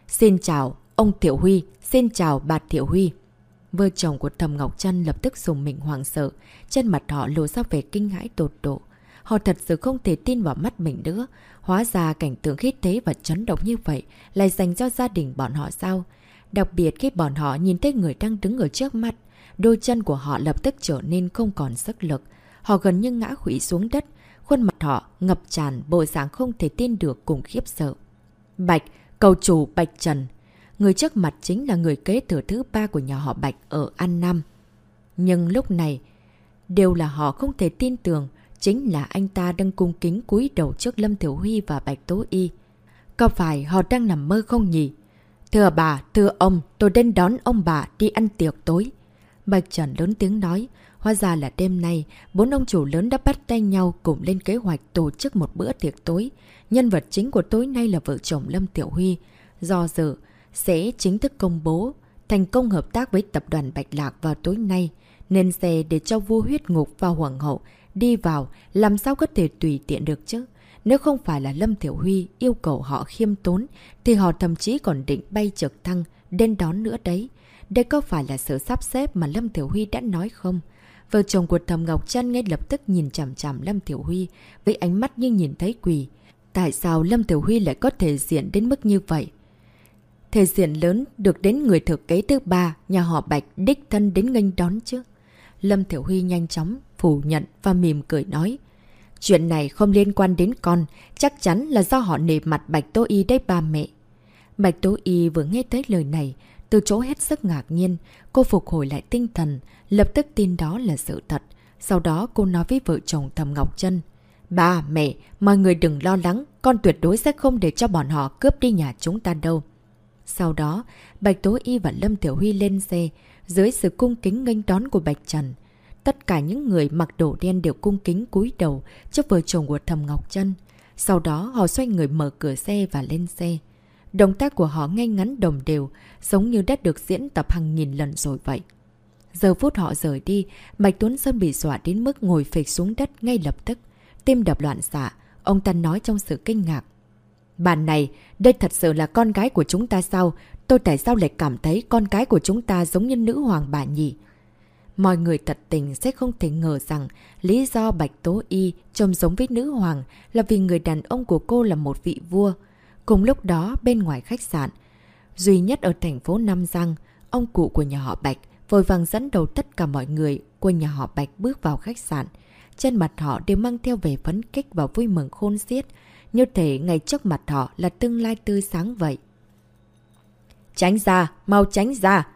Xin chào, ông Tiểu Huy, xin chào bà Tiểu Huy. Vợ chồng của Thầm Ngọc Trân lập tức dùng mình hoàng sợ, trên mặt họ lộ ra về kinh hãi tột độ. Họ thật sự không thể tin vào mắt mình nữa. Hóa ra cảnh tượng khí thế và chấn động như vậy lại dành cho gia đình bọn họ sao? Đặc biệt khi bọn họ nhìn thấy người đang đứng ở trước mặt, đôi chân của họ lập tức trở nên không còn sức lực. Họ gần như ngã khủy xuống đất, khuôn mặt họ ngập tràn bộ dạng không thể tin được cùng khiếp sợ. Bạch, cầu chủ Bạch Trần. Người trước mặt chính là người kế thừa thứ ba của nhà họ Bạch ở An Nam. Nhưng lúc này, đều là họ không thể tin tưởng chính là anh ta đang cung kính cúi đầu trước Lâm Thiểu Huy và Bạch Tố Y. Có phải họ đang nằm mơ không nhỉ? Thưa bà, thưa ông, tôi đến đón ông bà đi ăn tiệc tối. Bạch Trần lớn tiếng nói, hóa ra là đêm nay, bốn ông chủ lớn đã bắt tay nhau cùng lên kế hoạch tổ chức một bữa tiệc tối. Nhân vật chính của tối nay là vợ chồng Lâm Tiểu Huy. Do dự, sẽ chính thức công bố thành công hợp tác với tập đoàn Bạch Lạc vào tối nay, nên xe để cho vua huyết ngục và hoàng hậu đi vào làm sao có thể tùy tiện được chứ. Nếu không phải là Lâm Tiểu Huy yêu cầu họ khiêm tốn, thì họ thậm chí còn định bay trực thăng, đến đón nữa đấy đây có phải là sự sắp xếp mà Lâm Thiểu Huy đã nói không? Vợ chồng của Thầm Ngọc Trân ngay lập tức nhìn chằm chằm Lâm Thiểu Huy với ánh mắt như nhìn thấy quỷ. Tại sao Lâm Thiểu Huy lại có thể diện đến mức như vậy? Thể diện lớn được đến người thực kế thứ ba, nhà họ Bạch đích thân đến nghênh đón chứ. Lâm Thiểu Huy nhanh chóng phủ nhận và mỉm cười nói. Chuyện này không liên quan đến con, chắc chắn là do họ nề mặt Bạch Tô Y đấy ba mẹ. Bạch Tố Y vừa nghe tới lời này, từ chỗ hết sức ngạc nhiên, cô phục hồi lại tinh thần, lập tức tin đó là sự thật. Sau đó cô nói với vợ chồng Thầm Ngọc Trân. Ba, mẹ, mọi người đừng lo lắng, con tuyệt đối sẽ không để cho bọn họ cướp đi nhà chúng ta đâu. Sau đó, Bạch Tố Y và Lâm Tiểu Huy lên xe, dưới sự cung kính nghênh đón của Bạch Trần. Tất cả những người mặc đồ đen đều cung kính cúi đầu trước vợ chồng của Thầm Ngọc Trân. Sau đó họ xoay người mở cửa xe và lên xe. Động tác của họ ngay ngắn đồng đều, giống như đã được diễn tập hàng nghìn lần rồi vậy. Giờ phút họ rời đi, Bạch Tuấn Sơn bị dọa đến mức ngồi phịch xuống đất ngay lập tức. Tim đập loạn xạ, ông ta nói trong sự kinh ngạc. Bạn này, đây thật sự là con gái của chúng ta sao? Tôi tại sao lại cảm thấy con gái của chúng ta giống như nữ hoàng bà nhỉ? Mọi người thật tình sẽ không thể ngờ rằng lý do Bạch Tố Y trông giống với nữ hoàng là vì người đàn ông của cô là một vị vua. Cùng lúc đó bên ngoài khách sạn, duy nhất ở thành phố Nam Giang, ông cụ của nhà họ Bạch vội vàng dẫn đầu tất cả mọi người của nhà họ Bạch bước vào khách sạn. Trên mặt họ đều mang theo vẻ phấn kích và vui mừng khôn xiết, như thể ngày trước mặt họ là tương lai tươi sáng vậy. Tránh ra, mau tránh ra!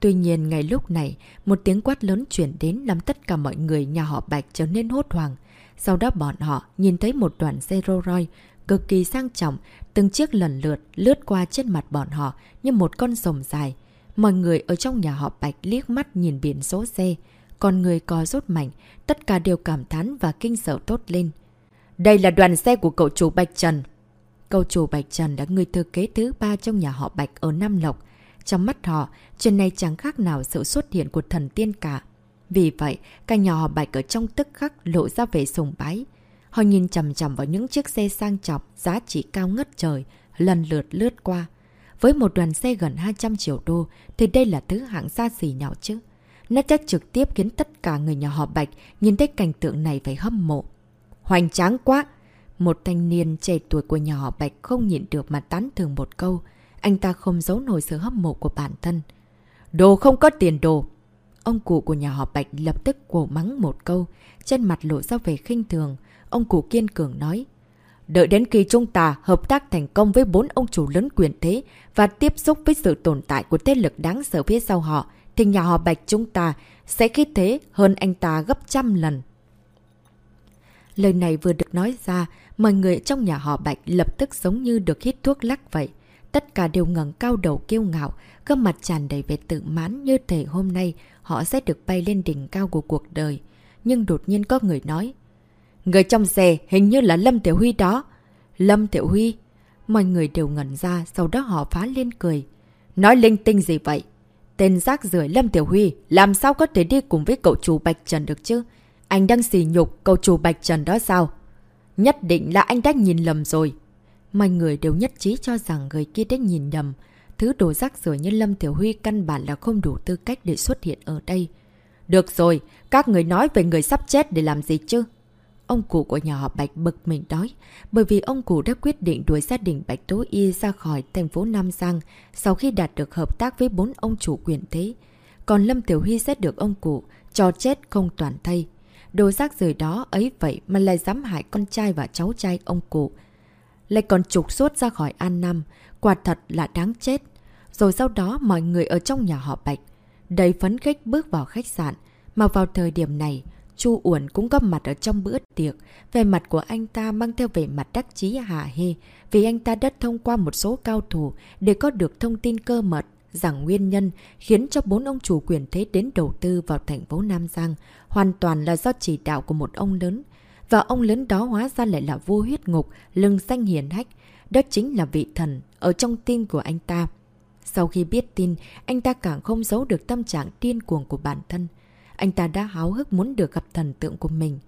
Tuy nhiên ngay lúc này, một tiếng quát lớn chuyển đến làm tất cả mọi người nhà họ Bạch trở nên hốt hoảng. Sau đó bọn họ nhìn thấy một đoàn xe Rolls Royce cực kỳ sang trọng, từng chiếc lần lượt lướt qua trên mặt bọn họ như một con rồng dài. Mọi người ở trong nhà họ Bạch liếc mắt nhìn biển số xe, còn người có rốt mạnh, tất cả đều cảm thán và kinh sợ tốt lên. Đây là đoàn xe của cậu chủ Bạch Trần. Cậu chủ Bạch Trần là người thừa kế thứ ba trong nhà họ Bạch ở Nam Lộc. Trong mắt họ, chuyện này chẳng khác nào sự xuất hiện của thần tiên cả. Vì vậy, cả nhà họ Bạch ở trong tức khắc lộ ra vẻ sùng bái. Họ nhìn chầm chầm vào những chiếc xe sang trọng, giá trị cao ngất trời, lần lượt lướt qua. Với một đoàn xe gần 200 triệu đô, thì đây là thứ hạng xa xỉ nào chứ? Nó chắc trực tiếp khiến tất cả người nhà họ Bạch nhìn thấy cảnh tượng này phải hâm mộ. Hoành tráng quá! Một thanh niên trẻ tuổi của nhà họ Bạch không nhịn được mà tán thường một câu. Anh ta không giấu nổi sự hâm mộ của bản thân. Đồ không có tiền đồ! Ông cụ của nhà họ Bạch lập tức cổ mắng một câu, trên mặt lộ ra về khinh thường. Ông cụ kiên cường nói. Đợi đến khi chúng ta hợp tác thành công với bốn ông chủ lớn quyền thế và tiếp xúc với sự tồn tại của thế lực đáng sợ phía sau họ, thì nhà họ Bạch chúng ta sẽ khí thế hơn anh ta gấp trăm lần. Lời này vừa được nói ra, mọi người trong nhà họ Bạch lập tức giống như được hít thuốc lắc vậy. Tất cả đều ngẩng cao đầu kiêu ngạo, gương mặt tràn đầy vẻ tự mãn như thể hôm nay họ sẽ được bay lên đỉnh cao của cuộc đời. Nhưng đột nhiên có người nói, Người trong xe hình như là Lâm Tiểu Huy đó. Lâm Tiểu Huy? Mọi người đều ngẩn ra, sau đó họ phá lên cười. Nói linh tinh gì vậy? Tên rác rưởi Lâm Tiểu Huy làm sao có thể đi cùng với cậu chủ Bạch Trần được chứ? Anh đang xì nhục cậu chủ Bạch Trần đó sao? Nhất định là anh đã nhìn lầm rồi. Mọi người đều nhất trí cho rằng người kia đã nhìn nhầm. Thứ đồ rác rưởi như Lâm Tiểu Huy căn bản là không đủ tư cách để xuất hiện ở đây. Được rồi, các người nói về người sắp chết để làm gì chứ? Ông cụ của nhà họ Bạch bực mình đói, bởi vì ông cụ đã quyết định đuổi gia đình Bạch Tố Y ra khỏi thành phố Nam Giang sau khi đạt được hợp tác với bốn ông chủ quyền thế. Còn Lâm Tiểu Huy sẽ được ông cụ, cho chết không toàn thây. Đồ rác rời đó ấy vậy mà lại dám hại con trai và cháu trai ông cụ. Lại còn trục xuất ra khỏi An Nam, quả thật là đáng chết. Rồi sau đó mọi người ở trong nhà họ Bạch, đầy phấn khích bước vào khách sạn, mà vào thời điểm này, Chu Uẩn cũng có mặt ở trong bữa tiệc. Về mặt của anh ta mang theo vẻ mặt đắc chí hà hê vì anh ta đã thông qua một số cao thủ để có được thông tin cơ mật rằng nguyên nhân khiến cho bốn ông chủ quyền thế đến đầu tư vào thành phố Nam Giang hoàn toàn là do chỉ đạo của một ông lớn. Và ông lớn đó hóa ra lại là vua huyết ngục, lưng xanh hiền hách. Đó chính là vị thần ở trong tim của anh ta. Sau khi biết tin, anh ta càng không giấu được tâm trạng điên cuồng của bản thân. Anh ta đã háo hức muốn được gặp thần tượng của mình.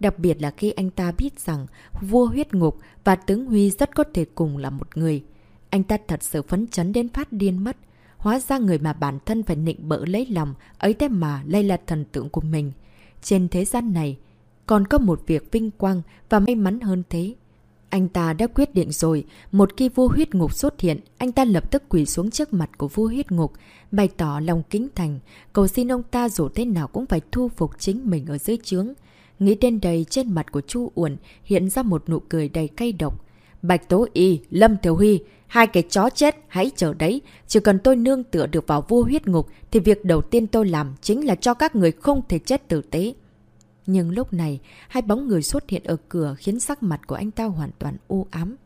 Đặc biệt là khi anh ta biết rằng vua huyết ngục và tướng Huy rất có thể cùng là một người. Anh ta thật sự phấn chấn đến phát điên mất. hóa ra người mà bản thân phải nịnh bỡ lấy lòng, ấy thế mà lây là thần tượng của mình. Trên thế gian này, còn có một việc vinh quang và may mắn hơn thế. Anh ta đã quyết định rồi, một khi vua huyết ngục xuất hiện, anh ta lập tức quỳ xuống trước mặt của vua huyết ngục, bày tỏ lòng kính thành, cầu xin ông ta dù thế nào cũng phải thu phục chính mình ở dưới trướng. Nghĩ đến đây trên mặt của Chu Uẩn hiện ra một nụ cười đầy cay độc. Bạch Tố Y, Lâm Thiểu Huy, hai cái chó chết, hãy chờ đấy. Chỉ cần tôi nương tựa được vào vua huyết ngục thì việc đầu tiên tôi làm chính là cho các người không thể chết tử tế. Nhưng lúc này, hai bóng người xuất hiện ở cửa khiến sắc mặt của anh ta hoàn toàn u ám.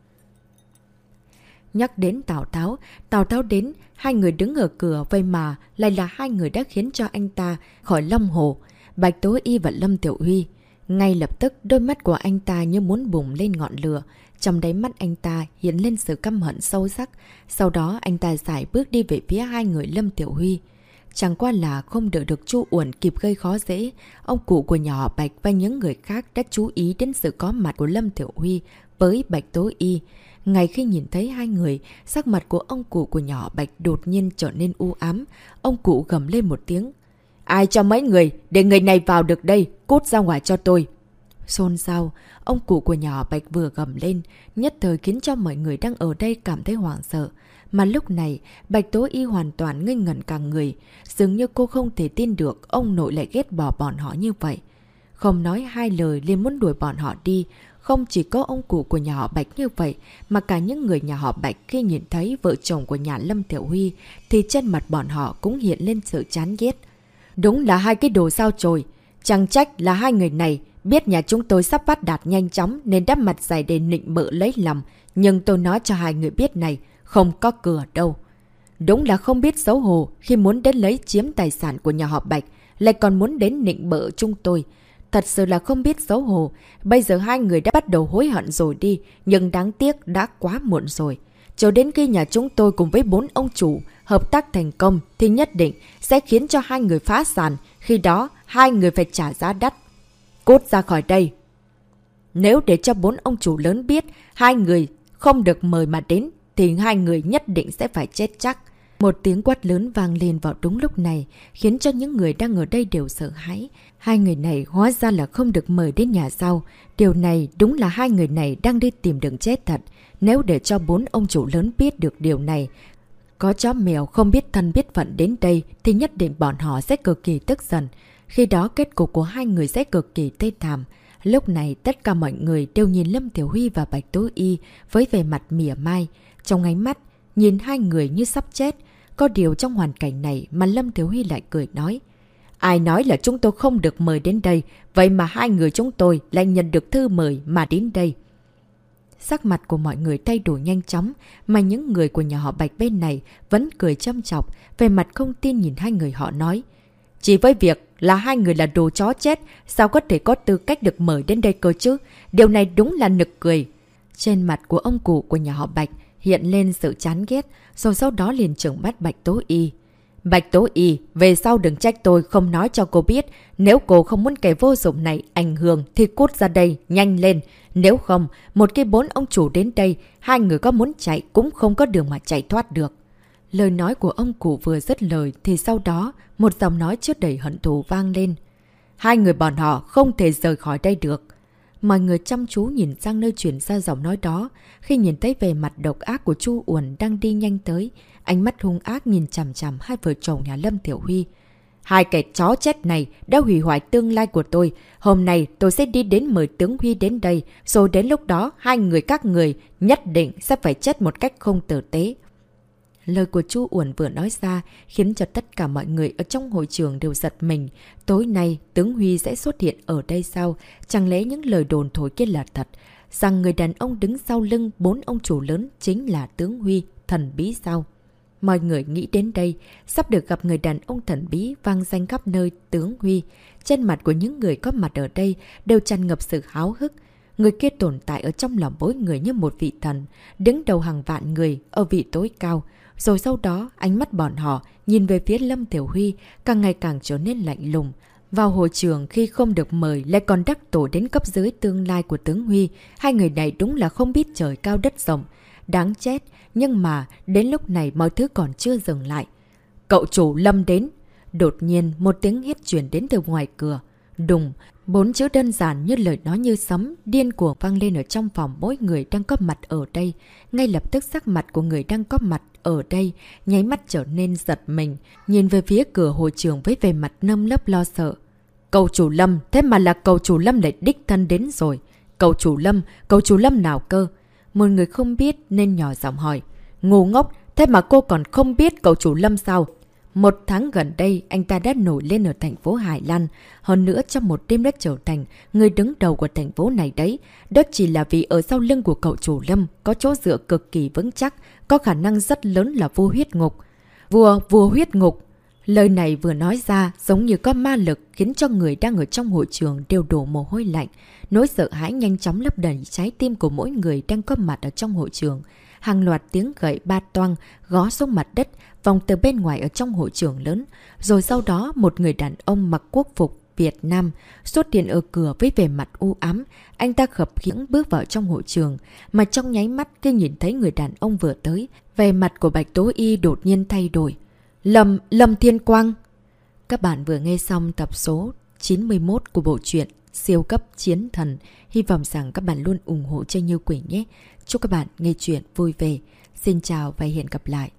Nhắc đến Tào Tháo, Tào Tháo đến, hai người đứng ở cửa vậy mà lại là hai người đã khiến cho anh ta khỏi Long Hồ, Bạch Tố Y và Lâm Tiểu Huy. Ngay lập tức đôi mắt của anh ta như muốn bùng lên ngọn lửa, trong đáy mắt anh ta hiện lên sự căm hận sâu sắc, sau đó anh ta giải bước đi về phía hai người Lâm Tiểu Huy. Chẳng qua là không đợi được Chu Uẩn kịp gây khó dễ, ông cụ của nhỏ Bạch và những người khác đã chú ý đến sự có mặt của Lâm Tiểu Huy với Bạch Tố Y. ngày khi nhìn thấy hai người, sắc mặt của ông cụ của nhỏ Bạch đột nhiên trở nên u ám. Ông cụ gầm lên một tiếng. Ai cho mấy người, để người này vào được đây, cút ra ngoài cho tôi. Xôn xao, ông cụ của nhỏ Bạch vừa gầm lên, nhất thời khiến cho mọi người đang ở đây cảm thấy hoảng sợ. Mà lúc này, Bạch Tố Y hoàn toàn ngây ngẩn cả người. Dường như cô không thể tin được ông nội lại ghét bỏ bọn họ như vậy. Không nói hai lời liền muốn đuổi bọn họ đi. Không chỉ có ông cụ của nhà họ Bạch như vậy, mà cả những người nhà họ Bạch khi nhìn thấy vợ chồng của nhà Lâm Tiểu Huy, thì trên mặt bọn họ cũng hiện lên sự chán ghét. Đúng là hai cái đồ sao trồi. Chẳng trách là hai người này biết nhà chúng tôi sắp phát đạt nhanh chóng nên đắp mặt dày để nịnh bợ lấy lòng. Nhưng tôi nói cho hai người biết này, không có cửa đâu. Đúng là không biết xấu hổ khi muốn đến lấy chiếm tài sản của nhà họ Bạch, lại còn muốn đến nịnh bợ chúng tôi. Thật sự là không biết xấu hổ. Bây giờ hai người đã bắt đầu hối hận rồi đi, nhưng đáng tiếc đã quá muộn rồi. Cho đến khi nhà chúng tôi cùng với bốn ông chủ hợp tác thành công thì nhất định sẽ khiến cho hai người phá sản. Khi đó, hai người phải trả giá đắt. Cút ra khỏi đây. Nếu để cho bốn ông chủ lớn biết hai người không được mời mà đến thì hai người nhất định sẽ phải chết chắc. Một tiếng quát lớn vang lên vào đúng lúc này, khiến cho những người đang ở đây đều sợ hãi. Hai người này hóa ra là không được mời đến nhà sau. Điều này đúng là hai người này đang đi tìm đường chết thật. Nếu để cho bốn ông chủ lớn biết được điều này, có chó mèo không biết thân biết phận đến đây thì nhất định bọn họ sẽ cực kỳ tức giận. Khi đó kết cục của hai người sẽ cực kỳ tê thảm. Lúc này tất cả mọi người đều nhìn Lâm Tiểu Huy và Bạch Tố Y với vẻ mặt mỉa mai. Trong ánh mắt, nhìn hai người như sắp chết. Có điều trong hoàn cảnh này mà Lâm Thiếu Huy lại cười nói. Ai nói là chúng tôi không được mời đến đây, vậy mà hai người chúng tôi lại nhận được thư mời mà đến đây. Sắc mặt của mọi người thay đổi nhanh chóng, mà những người của nhà họ Bạch bên này vẫn cười châm chọc, về mặt không tin nhìn hai người họ nói. Chỉ với việc là hai người là đồ chó chết, sao có thể có tư cách được mời đến đây cơ chứ? Điều này đúng là nực cười. Trên mặt của ông cụ của nhà họ Bạch hiện lên sự chán ghét, rồi sau đó liền trưởng bắt Bạch Tố Y. Bạch Tố Y, về sau đừng trách tôi không nói cho cô biết, nếu cô không muốn kẻ vô dụng này ảnh hưởng thì cút ra đây, nhanh lên. Nếu không, một cái bốn ông chủ đến đây, hai người có muốn chạy cũng không có đường mà chạy thoát được. Lời nói của ông cụ vừa dứt lời thì sau đó một giọng nói trước đầy hận thù vang lên. Hai người bọn họ không thể rời khỏi đây được. Mọi người chăm chú nhìn sang nơi chuyển ra giọng nói đó. Khi nhìn thấy về mặt độc ác của Chu Uẩn đang đi nhanh tới, ánh mắt hung ác nhìn chằm chằm hai vợ chồng nhà Lâm Tiểu Huy. Hai kẻ chó chết này đã hủy hoại tương lai của tôi. Hôm nay tôi sẽ đi đến mời tướng Huy đến đây, rồi đến lúc đó hai người các người nhất định sẽ phải chết một cách không tử tế. Lời của Chu Uẩn vừa nói ra khiến cho tất cả mọi người ở trong hội trường đều giật mình. Tối nay, tướng Huy sẽ xuất hiện ở đây sao? Chẳng lẽ những lời đồn thổi kia là thật? Rằng người đàn ông đứng sau lưng bốn ông chủ lớn chính là tướng Huy, thần bí sao? Mọi người nghĩ đến đây, sắp được gặp người đàn ông thần bí vang danh khắp nơi tướng Huy. Trên mặt của những người có mặt ở đây đều tràn ngập sự háo hức. Người kia tồn tại ở trong lòng mỗi người như một vị thần, đứng đầu hàng vạn người ở vị tối cao. Rồi sau đó, ánh mắt bọn họ nhìn về phía Lâm Tiểu Huy càng ngày càng trở nên lạnh lùng. Vào hội trường khi không được mời lại còn đắc tổ đến cấp dưới tương lai của tướng Huy, hai người này đúng là không biết trời cao đất rộng. Đáng chết, nhưng mà đến lúc này mọi thứ còn chưa dừng lại. Cậu chủ Lâm đến. Đột nhiên, một tiếng hét chuyển đến từ ngoài cửa. Đùng, bốn chữ đơn giản như lời nói như sấm, điên cuồng vang lên ở trong phòng mỗi người đang có mặt ở đây. Ngay lập tức sắc mặt của người đang có mặt ở đây, nháy mắt trở nên giật mình, nhìn về phía cửa hội trường với vẻ mặt nâm lớp lo sợ. Cầu chủ Lâm, thế mà là cầu chủ Lâm lại đích thân đến rồi. Cầu chủ Lâm, cầu chủ Lâm nào cơ? Một người không biết nên nhỏ giọng hỏi. Ngu ngốc, thế mà cô còn không biết cầu chủ Lâm sao? Một tháng gần đây, anh ta đã nổi lên ở thành phố Hải Lan. Hơn nữa, trong một đêm đã trở thành người đứng đầu của thành phố này đấy. Đó chỉ là vì ở sau lưng của cậu chủ Lâm có chỗ dựa cực kỳ vững chắc, có khả năng rất lớn là vua huyết ngục. Vua, vua huyết ngục. Lời này vừa nói ra giống như có ma lực khiến cho người đang ở trong hội trường đều đổ mồ hôi lạnh. Nỗi sợ hãi nhanh chóng lấp đầy trái tim của mỗi người đang có mặt ở trong hội trường. Hàng loạt tiếng gậy ba toang gó xuống mặt đất vòng từ bên ngoài ở trong hội trường lớn. Rồi sau đó một người đàn ông mặc quốc phục Việt Nam xuất hiện ở cửa với vẻ mặt u ám. Anh ta khập khiễng bước vào trong hội trường. Mà trong nháy mắt khi nhìn thấy người đàn ông vừa tới, vẻ mặt của Bạch Tố Y đột nhiên thay đổi. Lâm, Lâm Thiên Quang. Các bạn vừa nghe xong tập số 91 của bộ truyện Siêu cấp chiến thần. Hy vọng rằng các bạn luôn ủng hộ cho Như Quỳnh nhé. Chúc các bạn nghe chuyện vui vẻ. Xin chào và hẹn gặp lại.